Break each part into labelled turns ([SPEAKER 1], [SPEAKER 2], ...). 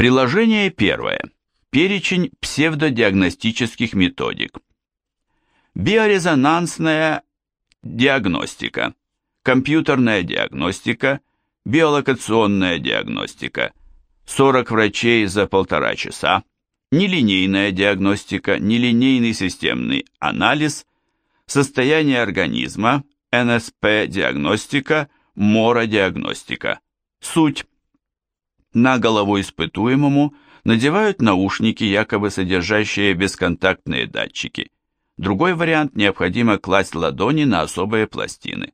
[SPEAKER 1] Приложение первое. Перечень псевдодиагностических методик. Биорезонансная диагностика, компьютерная диагностика, биолокационная диагностика, 40 врачей за полтора часа, нелинейная диагностика, нелинейный системный анализ, состояние организма, НСП-диагностика, мородиагностика. Суть. На голову испытуемому надевают наушники, якобы содержащие бесконтактные датчики. Другой вариант – необходимо класть ладони на особые пластины.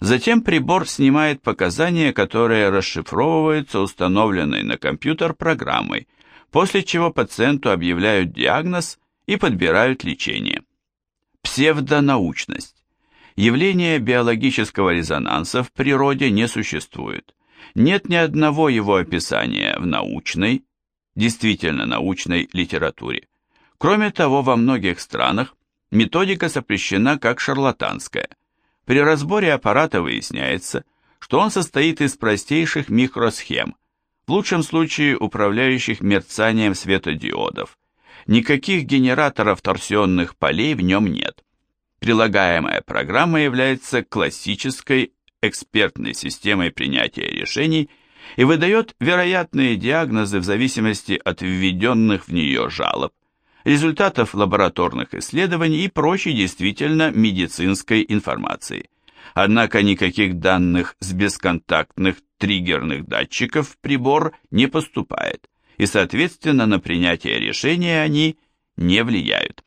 [SPEAKER 1] Затем прибор снимает показания, которые расшифровываются установленной на компьютер программой, после чего пациенту объявляют диагноз и подбирают лечение. Псевдонаучность. Явление биологического резонанса в природе не существует. Нет ни одного его описания в научной, действительно научной литературе. Кроме того, во многих странах методика запрещена как шарлатанская. При разборе аппарата выясняется, что он состоит из простейших микросхем, в лучшем случае управляющих мерцанием светодиодов. Никаких генераторов торсионных полей в нем нет. Прилагаемая программа является классической экспертной системой принятия решений и выдает вероятные диагнозы в зависимости от введенных в нее жалоб, результатов лабораторных исследований и прочей действительно медицинской информации. Однако никаких данных с бесконтактных триггерных датчиков в прибор не поступает, и, соответственно, на принятие решения они не влияют.